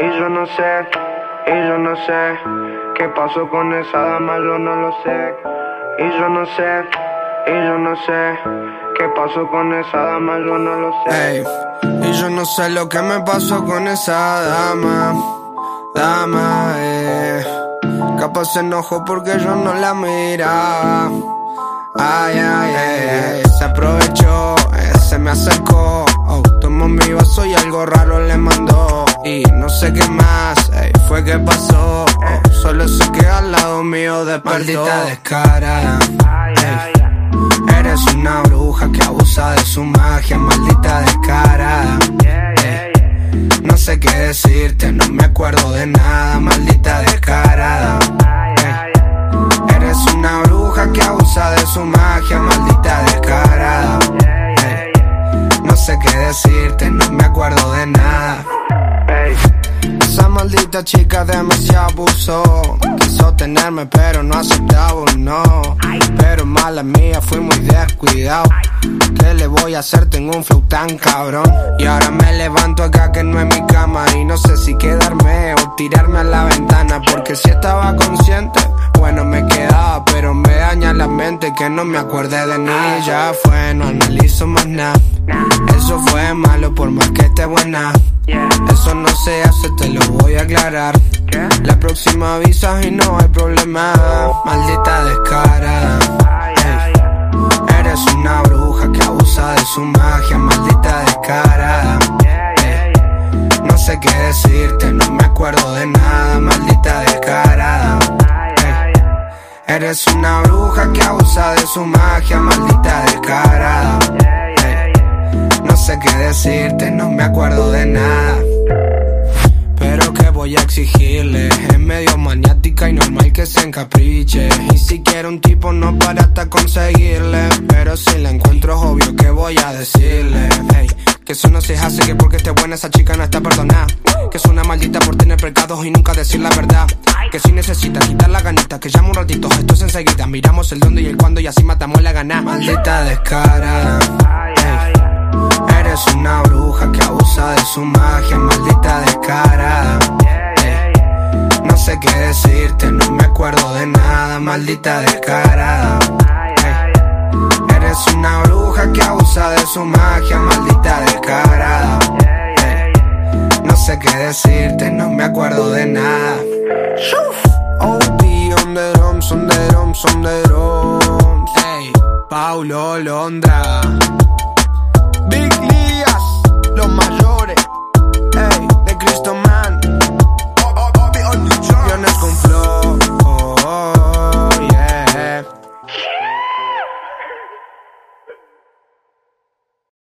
Y yo no sé, y yo no sé qué pasó con esa dama, yo no lo sé. Y yo no sé, y yo no sé qué pasó con esa dama, yo no lo sé. y yo no sé lo que me pasó con esa dama, dama, eh. Capaz se enojó porque yo no la miraba. Ay, ay, ay, se mío despertó. Maldita descarada. Eres una bruja que abusa de su magia, maldita descarada. No sé qué decirte, no me acuerdo de nada, maldita descarada. Eres una bruja que abusa de su magia, maldita descarada. No sé qué decirte, no me acuerdo de nada. Maldita chica demasiado abusó. Quiso tenerme, pero no aceptaba no. Pero mala mía, fui muy descuidado. ¿Qué le voy a hacer? Tengo un flow tan cabrón. Y ahora me levanto acá que no es mi cama. Y no sé si quedarme o tirarme a la ventana. Porque si estaba consciente, bueno me quedaba. Pero me daña la mente que no me acuerde de nada. Ya fue, no analizo más nada. Eso fue malo por más que esté buena. Eso no se hace, te lo voy a aclarar. La próxima avisas y no hay problema. Maldita descarada. Eres una bruja que abusa de su magia, maldita descarada. No sé qué decirte, no me acuerdo de nada, maldita descarada. Eres una bruja que abusa de su magia, maldita descarada. No sé qué decirte, no me acuerdo exigirle, es medio maniática y normal que se encapriche. Y si quiero un tipo no para hasta conseguirle. Pero si la encuentro es obvio que voy a decirle. que eso no se hace, que porque esté buena esa chica no está perdonada. Que es una maldita por tener pecados y nunca decir la verdad. Que si necesita quitar la ganita, que llamo un ratito, esto es enseguida. Miramos el dónde y el cuándo y así matamos la gana. Maldita descarada. Eres una bruja que abusa de su magia, maldita maldita descarada. Eres una bruja que abusa de su magia, maldita descarada. No sé qué decirte, no me acuerdo de nada. OP on the drums, on the drums, on the drums. Hey, Paulo Londra. Big